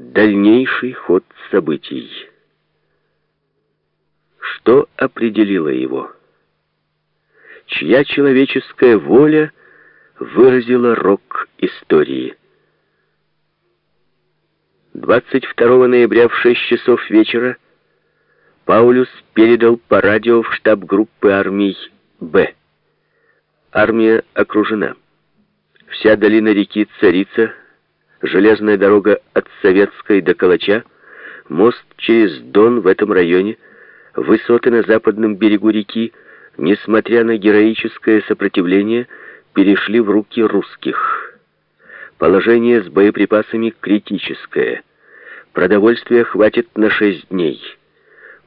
дальнейший ход событий. Что определило его? Чья человеческая воля выразила рок истории? 22 ноября в 6 часов вечера Паулюс передал по радио в штаб группы армий «Б». Армия окружена. Вся долина реки Царица, железная дорога от Советской до Калача, мост через Дон в этом районе, высоты на западном берегу реки, несмотря на героическое сопротивление, перешли в руки русских. Положение с боеприпасами критическое. Продовольствия хватит на шесть дней.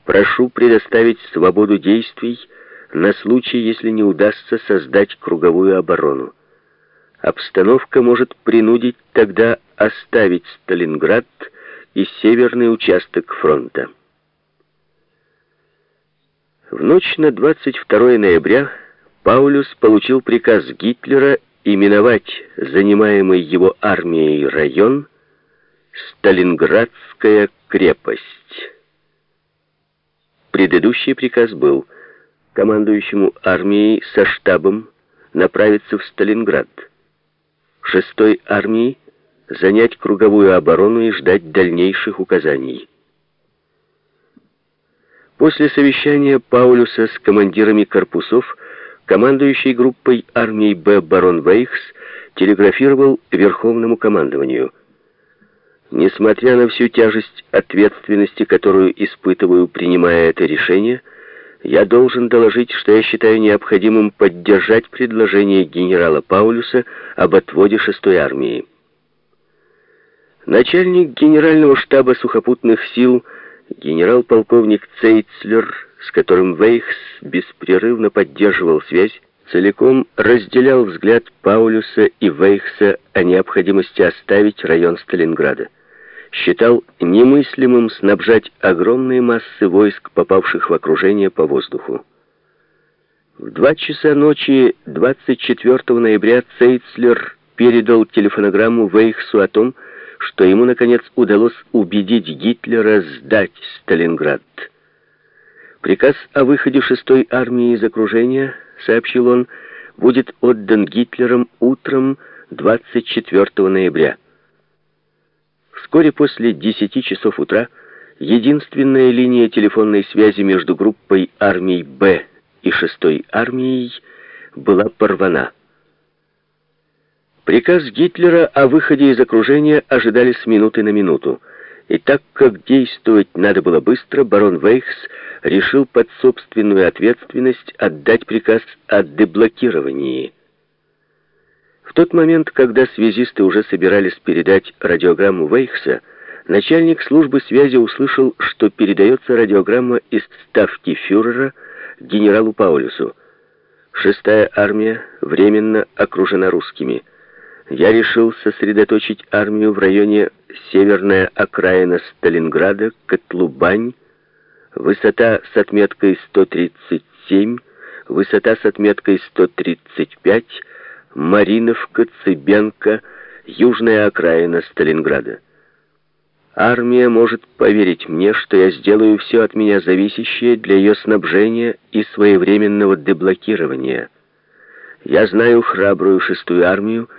Прошу предоставить свободу действий на случай, если не удастся создать круговую оборону. Обстановка может принудить тогда оставить Сталинград и северный участок фронта. В ночь на 22 ноября Паулюс получил приказ Гитлера именовать занимаемый его армией район Сталинградская крепость. Предыдущий приказ был командующему армией со штабом направиться в Сталинград. Шестой армии занять круговую оборону и ждать дальнейших указаний. После совещания Паулюса с командирами корпусов, командующий группой армий Б барон Вейхс телеграфировал Верховному командованию. Несмотря на всю тяжесть ответственности, которую испытываю, принимая это решение, я должен доложить, что я считаю необходимым поддержать предложение генерала Паулюса об отводе 6-й армии. Начальник генерального штаба сухопутных сил генерал-полковник Цейцлер, с которым Вейхс беспрерывно поддерживал связь, целиком разделял взгляд Паулюса и Вейхса о необходимости оставить район Сталинграда считал немыслимым снабжать огромные массы войск, попавших в окружение по воздуху. В два часа ночи 24 ноября Цейцлер передал телефонограмму Вейхсу о том, что ему, наконец, удалось убедить Гитлера сдать Сталинград. Приказ о выходе шестой армии из окружения, сообщил он, будет отдан Гитлером утром 24 ноября. Вскоре после 10 часов утра единственная линия телефонной связи между группой армий «Б» и 6-й армией была порвана. Приказ Гитлера о выходе из окружения ожидали с минуты на минуту. И так как действовать надо было быстро, барон Вейхс решил под собственную ответственность отдать приказ о деблокировании – тот момент, когда связисты уже собирались передать радиограмму Вейхса, начальник службы связи услышал, что передается радиограмма из ставки фюрера генералу Паулюсу. Шестая армия временно окружена русскими. Я решил сосредоточить армию в районе северная окраина Сталинграда, Котлубань, высота с отметкой 137, высота с отметкой 135, Мариновка, Цыбенко, южная окраина Сталинграда. Армия может поверить мне, что я сделаю все от меня зависящее для ее снабжения и своевременного деблокирования. Я знаю храбрую шестую армию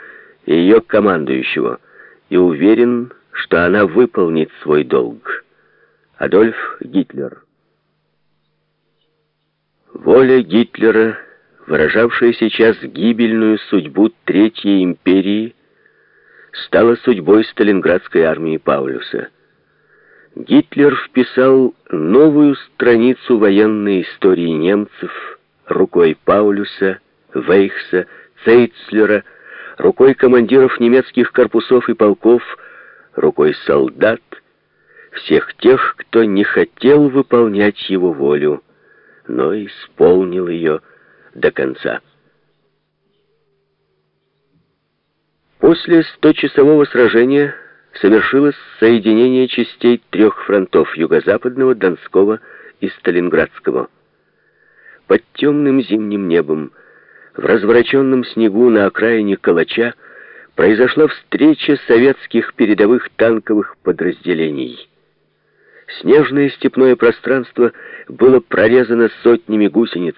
и ее командующего, и уверен, что она выполнит свой долг. Адольф Гитлер Воля Гитлера — выражавшая сейчас гибельную судьбу Третьей империи, стала судьбой Сталинградской армии Паулюса. Гитлер вписал новую страницу военной истории немцев рукой Паулюса, Вейхса, Цейцлера, рукой командиров немецких корпусов и полков, рукой солдат, всех тех, кто не хотел выполнять его волю, но исполнил ее до конца. После сточасового сражения совершилось соединение частей трех фронтов Юго-Западного, Донского и Сталинградского. Под темным зимним небом, в развороченном снегу на окраине Калача, произошла встреча советских передовых танковых подразделений. Снежное степное пространство было прорезано сотнями гусениц,